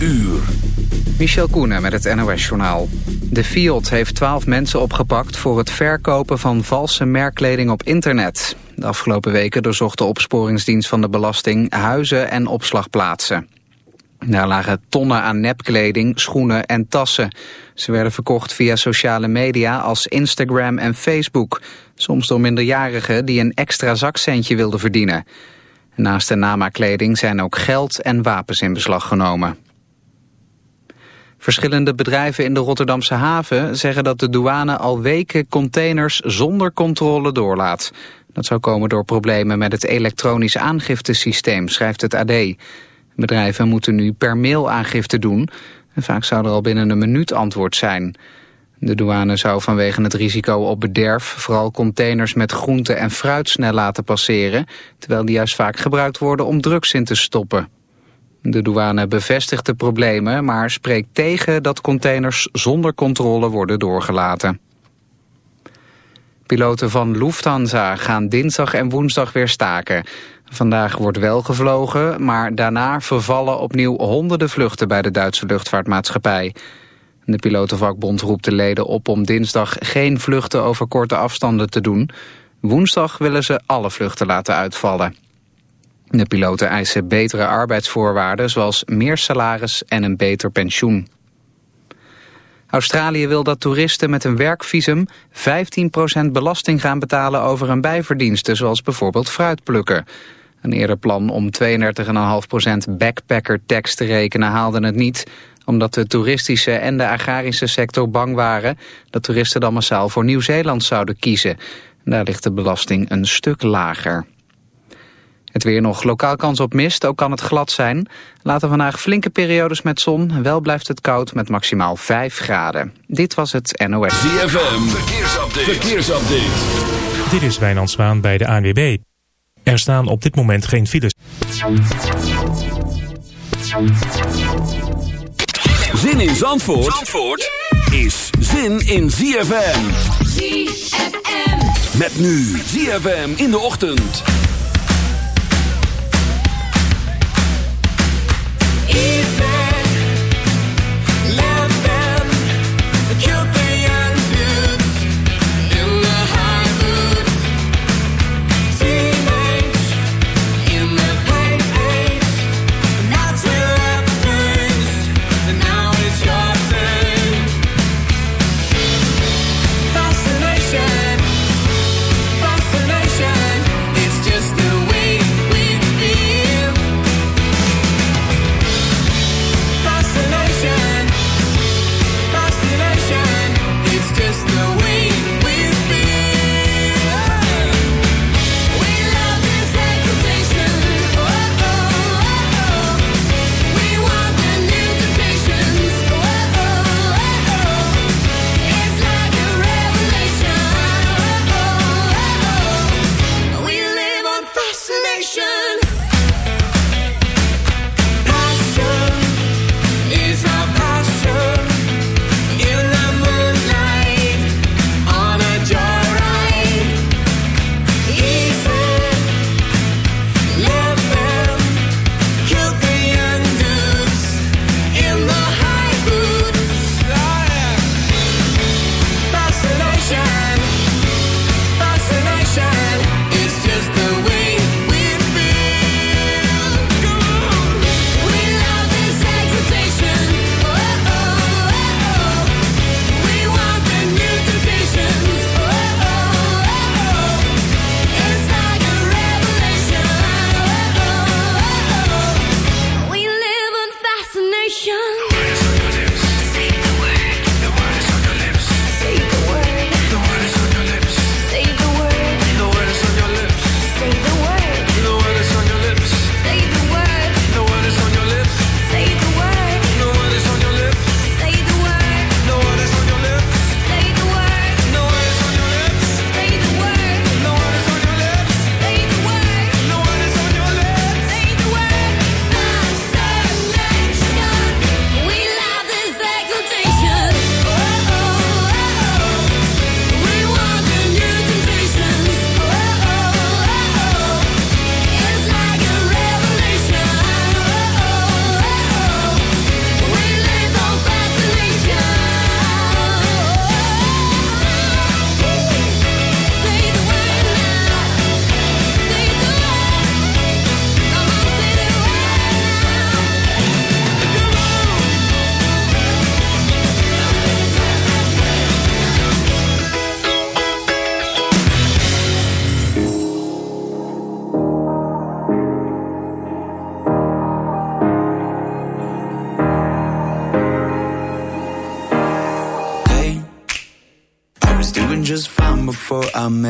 uur. Michel Koenen met het NOS-journaal. De Fiat heeft twaalf mensen opgepakt voor het verkopen van valse merkkleding op internet. De afgelopen weken doorzocht de opsporingsdienst van de belasting huizen en opslagplaatsen. Daar lagen tonnen aan nepkleding, schoenen en tassen. Ze werden verkocht via sociale media als Instagram en Facebook. Soms door minderjarigen die een extra zakcentje wilden verdienen. Naast de namaakkleding zijn ook geld en wapens in beslag genomen. Verschillende bedrijven in de Rotterdamse haven zeggen dat de douane al weken containers zonder controle doorlaat. Dat zou komen door problemen met het elektronisch aangiftesysteem, schrijft het AD. Bedrijven moeten nu per mail aangifte doen. En vaak zou er al binnen een minuut antwoord zijn. De douane zou vanwege het risico op bederf vooral containers met groente en fruit snel laten passeren, terwijl die juist vaak gebruikt worden om drugs in te stoppen. De douane bevestigt de problemen, maar spreekt tegen dat containers zonder controle worden doorgelaten. Piloten van Lufthansa gaan dinsdag en woensdag weer staken. Vandaag wordt wel gevlogen, maar daarna vervallen opnieuw honderden vluchten bij de Duitse luchtvaartmaatschappij. De pilotenvakbond roept de leden op om dinsdag geen vluchten over korte afstanden te doen. Woensdag willen ze alle vluchten laten uitvallen. De piloten eisen betere arbeidsvoorwaarden zoals meer salaris en een beter pensioen. Australië wil dat toeristen met een werkvisum 15% belasting gaan betalen over hun bijverdiensten, zoals bijvoorbeeld fruitplukken. Een eerder plan om 32,5% backpacker tax te rekenen haalde het niet, omdat de toeristische en de agrarische sector bang waren dat toeristen dan massaal voor Nieuw-Zeeland zouden kiezen. Daar ligt de belasting een stuk lager. Het weer nog lokaal kans op mist, ook kan het glad zijn. Later vandaag flinke periodes met zon. Wel blijft het koud met maximaal 5 graden. Dit was het NOS. ZFM, verkeersupdate. verkeersupdate. Dit is Wijnand Zwaan bij de ANWB. Er staan op dit moment geen files. Zin in Zandvoort, Zandvoort is zin in ZFM. ZFM. Met nu ZFM in de ochtend. Isso é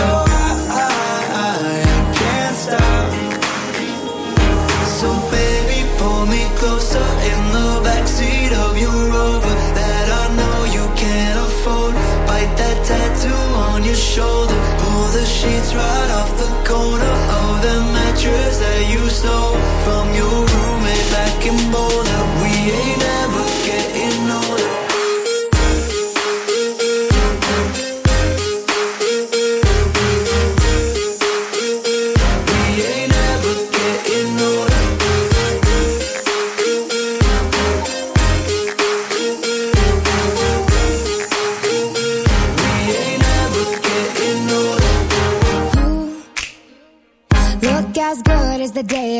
know.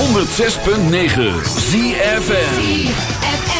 106.9 ZFM.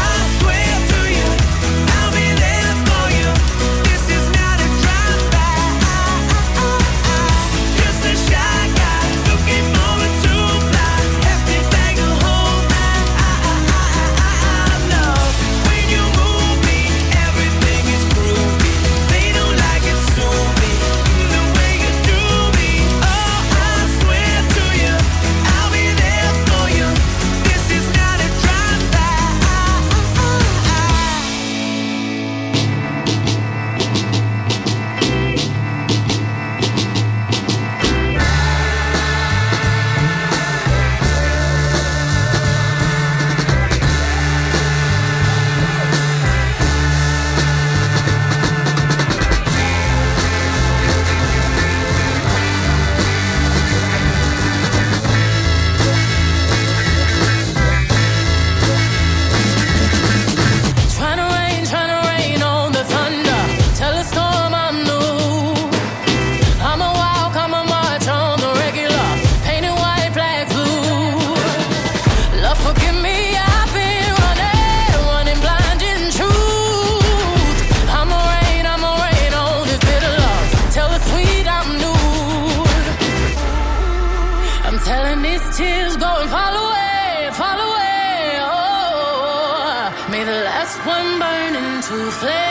flame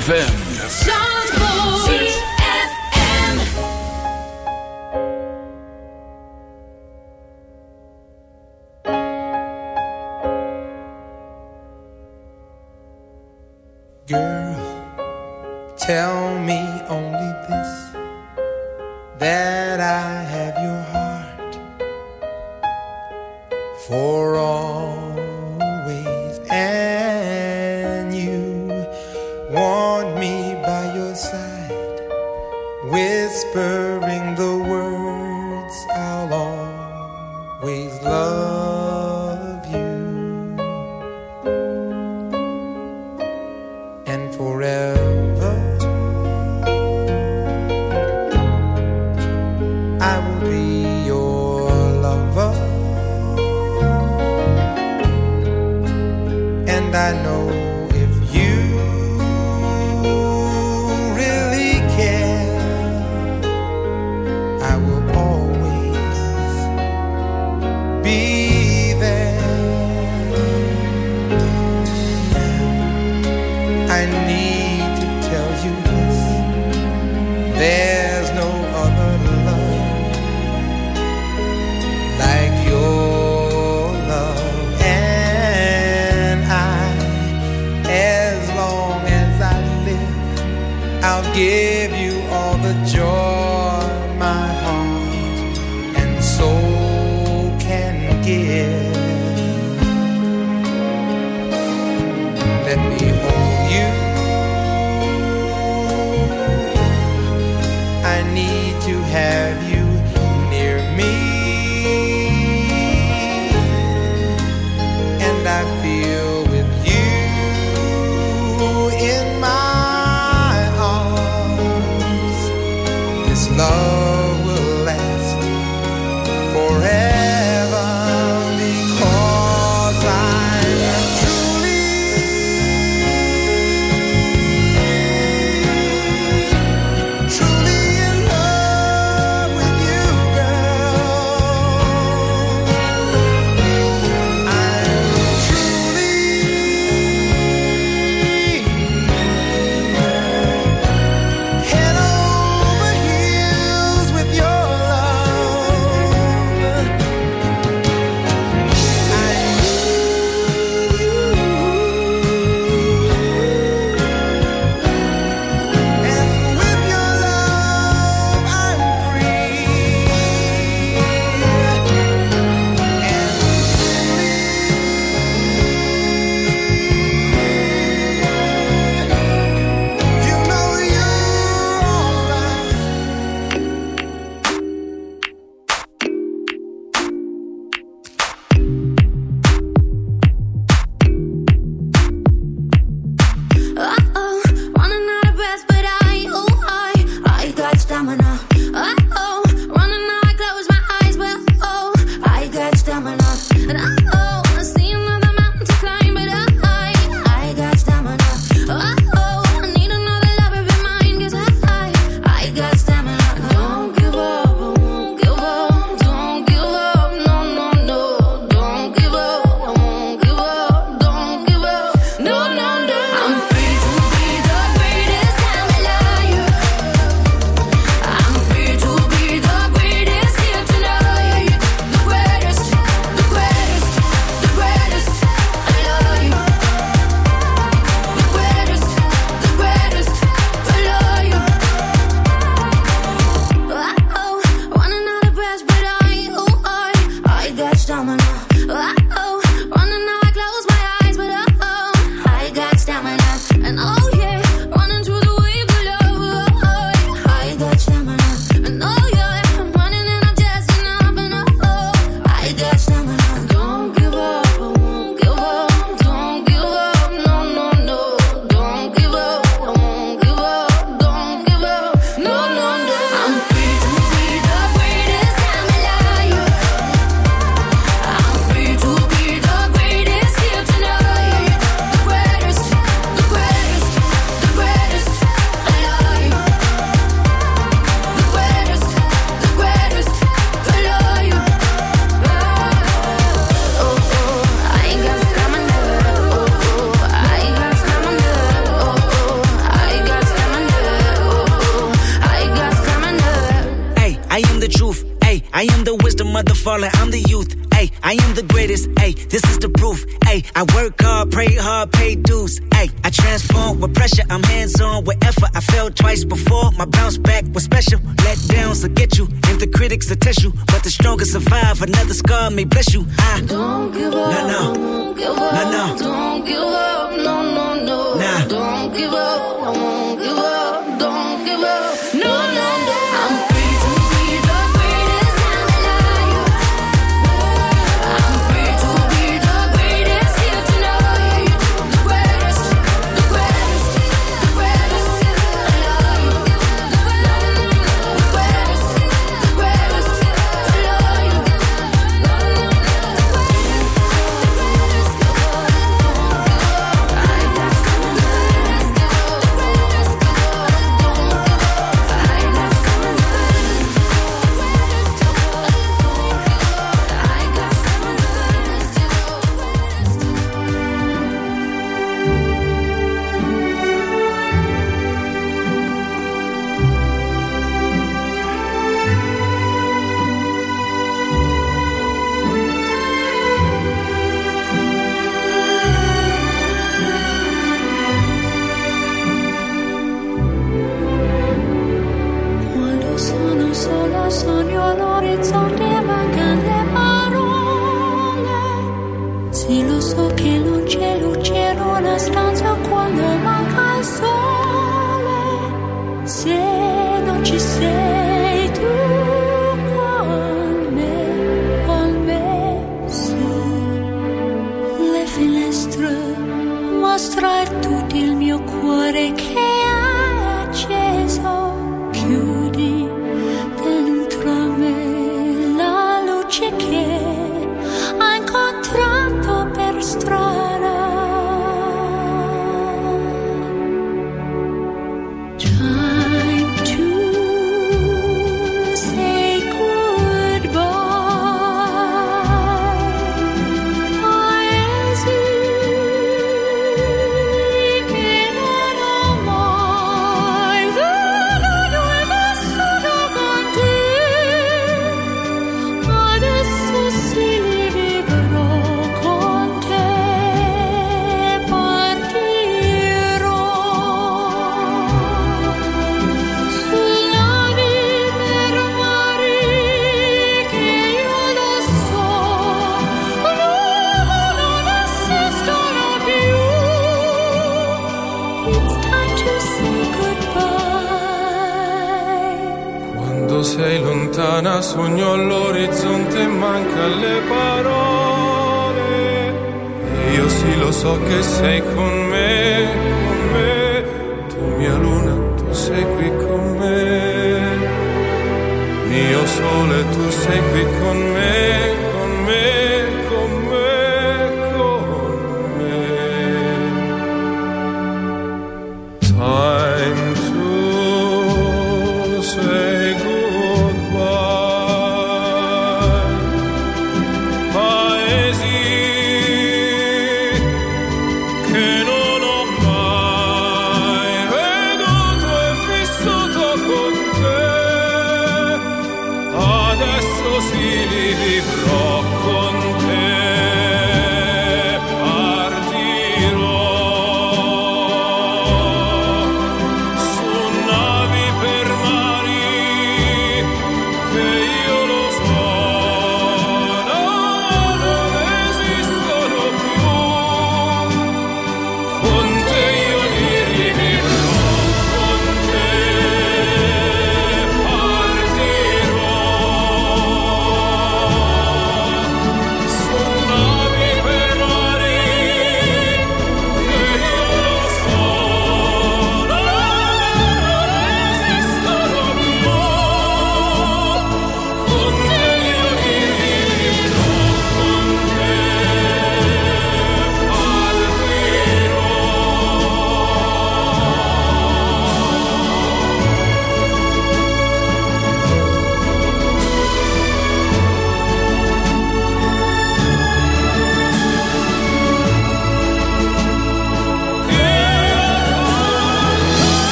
ZFM.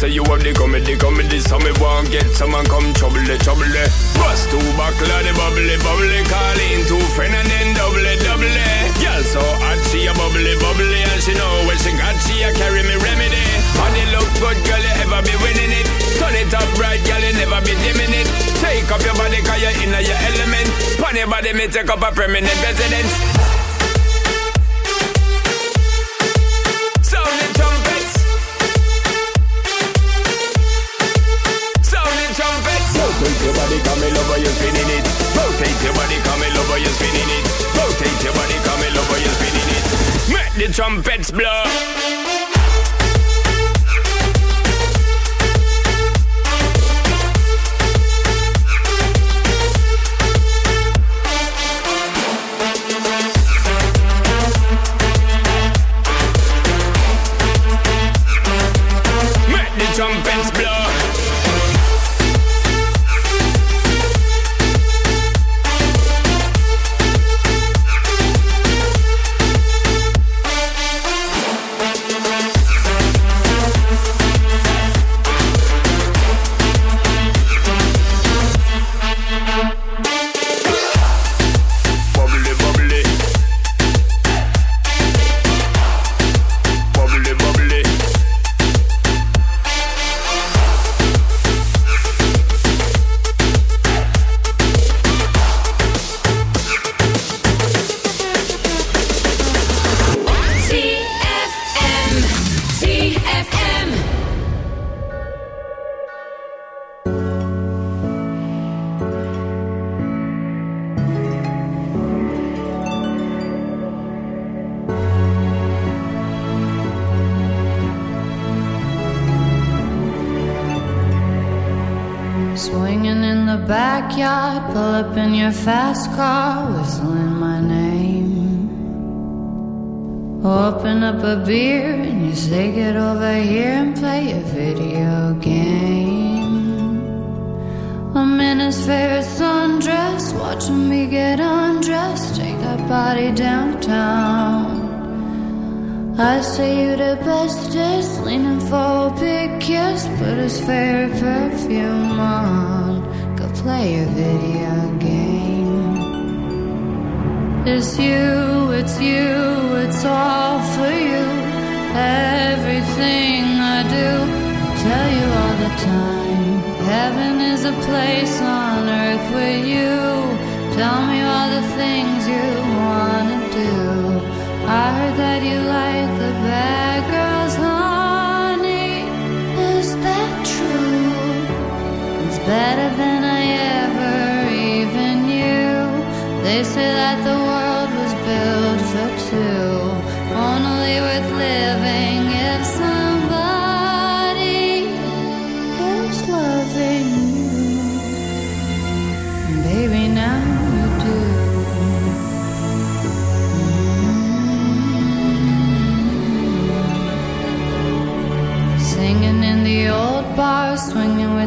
say you have the comedy, comedy. So me want get someone come trouble, trouble. Trumpets blow. You wanna do. I heard that you like the bad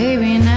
baby, now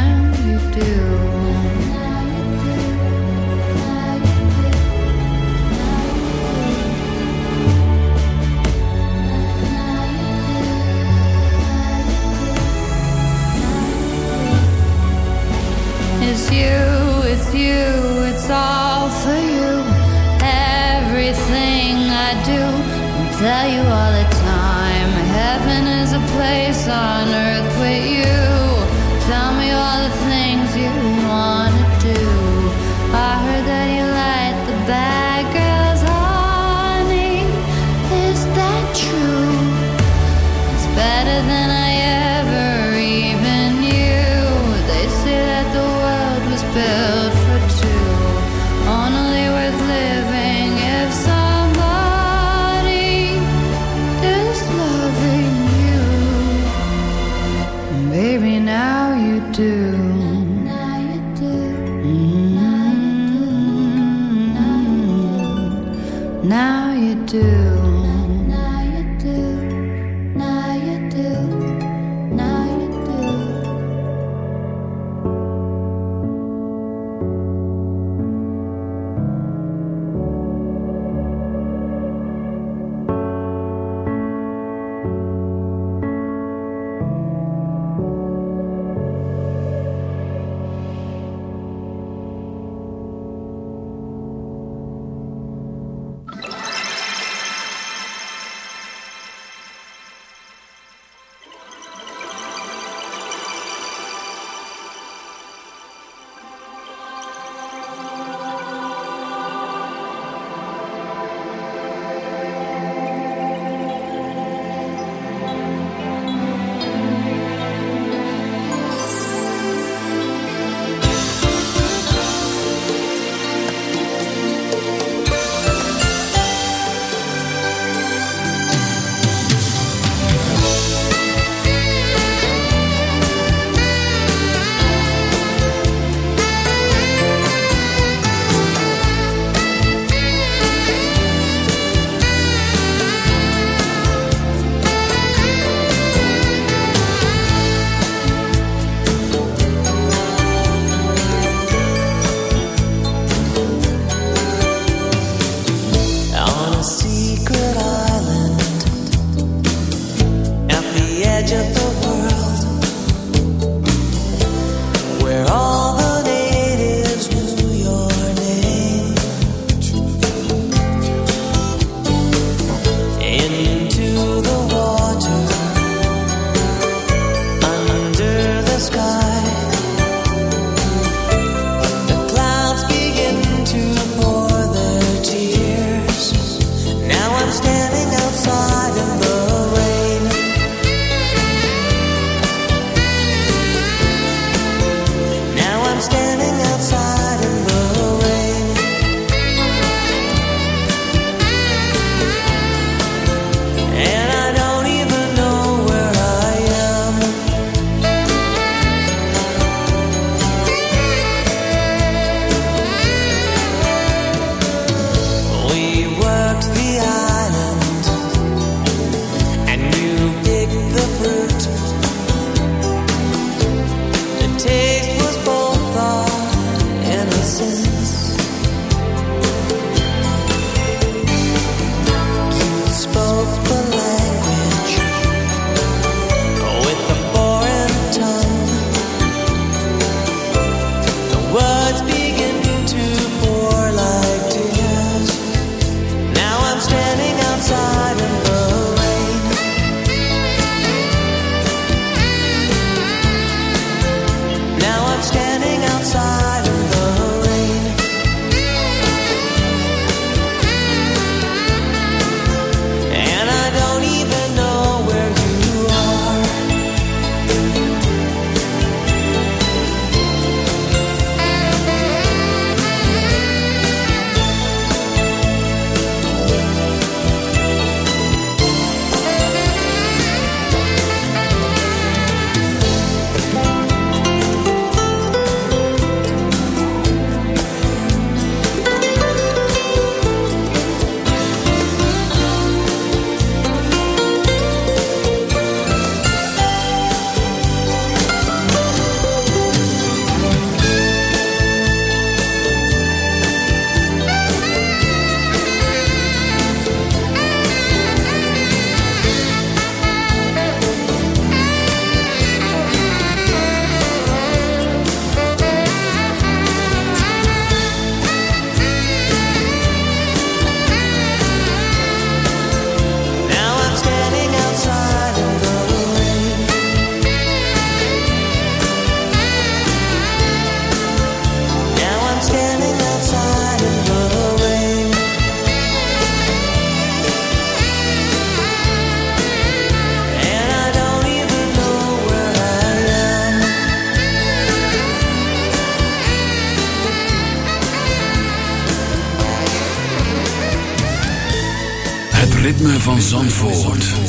van zon Zandvoort.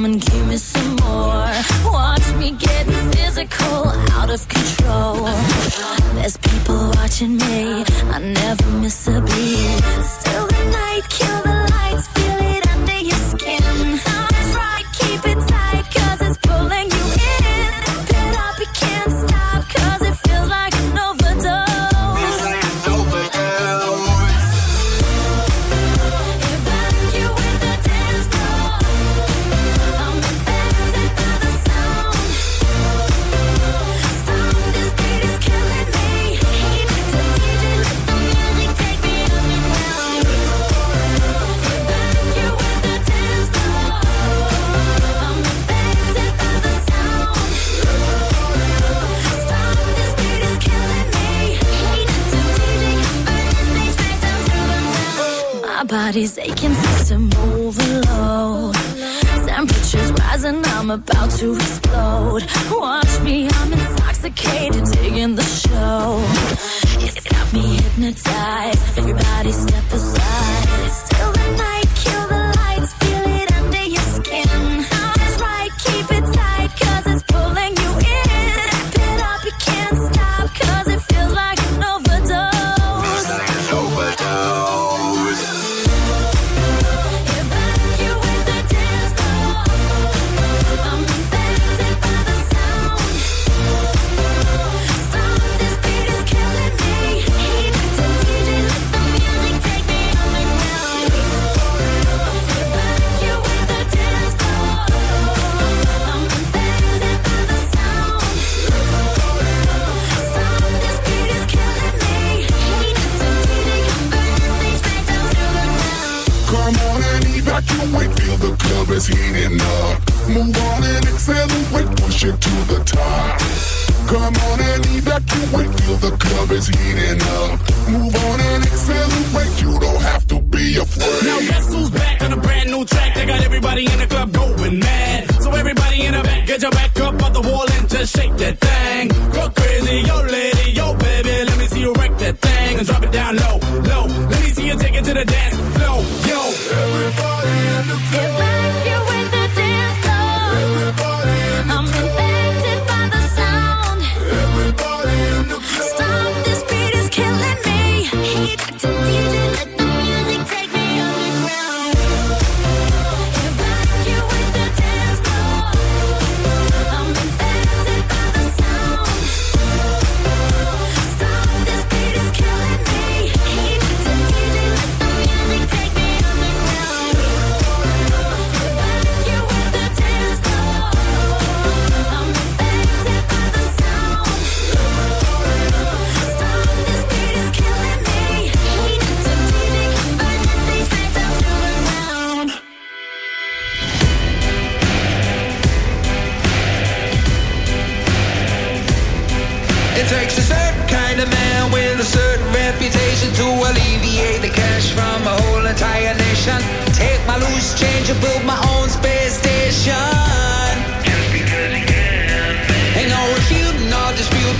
come and give me some more. Watch me get physical, out of control. There's people watching me, I never miss a beat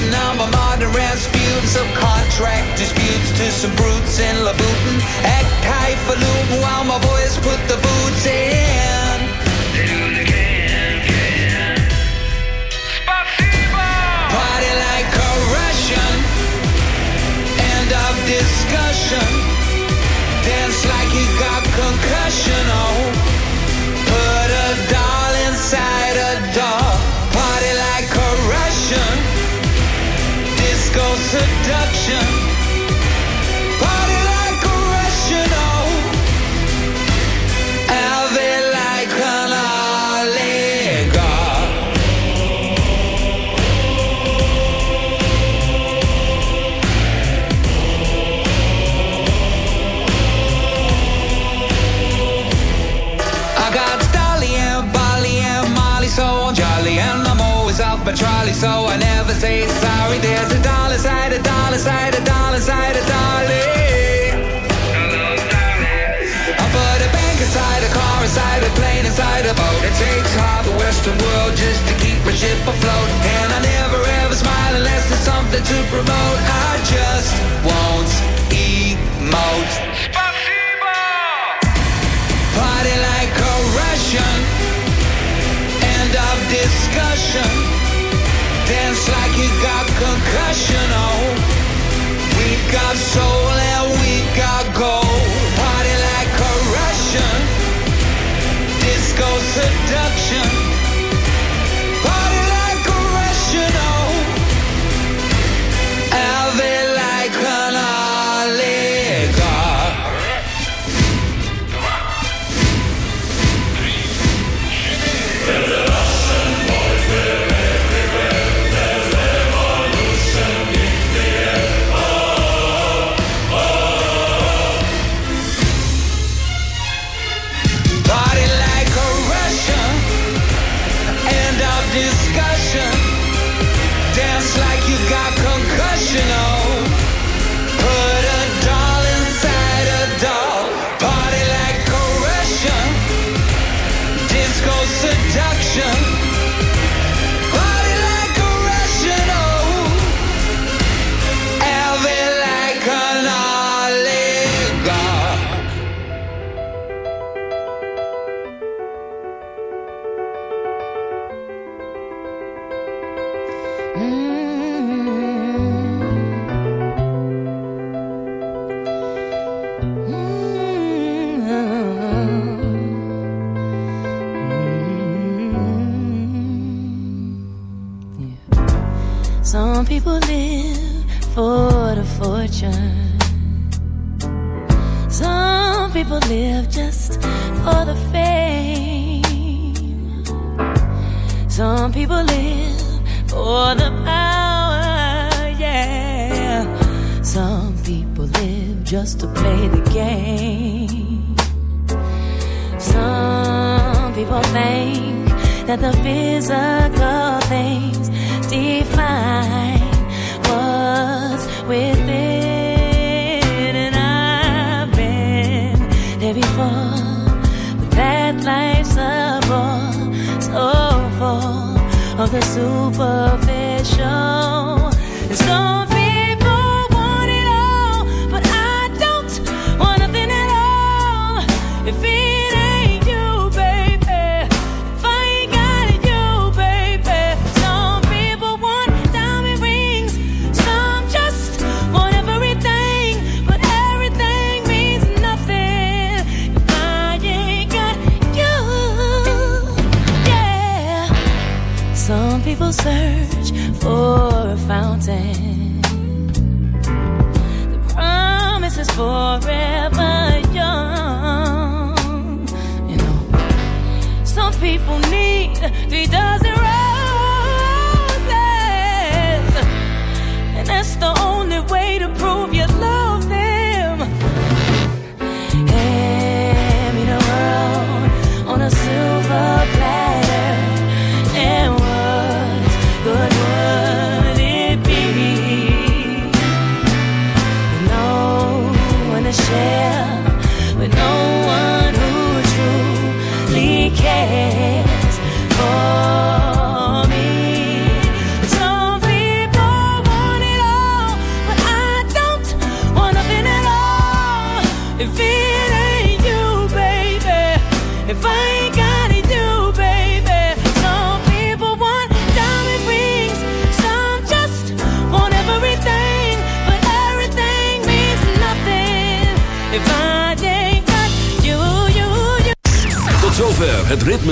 shooting. I'm a modern Rasputin. Some contract disputes to some brutes in Louboutin. Act high for while my boys put the boots in. Party like a Russian. End of discussion. Dance like he got concussion seduction. dollar, side of dollar, side of darling. I put a bank, inside a car, inside a plane, inside a boat. It takes half the Western world just to keep my ship afloat. And I never ever smile unless there's something to promote. I just won't emote. Spasibo! Party like a Russian. End of discussion dance like you got concussion. Oh, we got soul and we got gold. Party like a Russian, disco seduction.